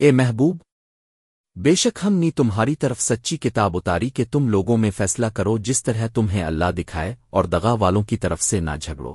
اے محبوب، بے شک ہم نے تمہاری طرف سچی کتاب اتاری کہ تم لوگوں میں فیصلہ کرو جس طرح تمہیں اللہ دکھائے اور دغا والوں کی طرف سے نہ جھگڑو۔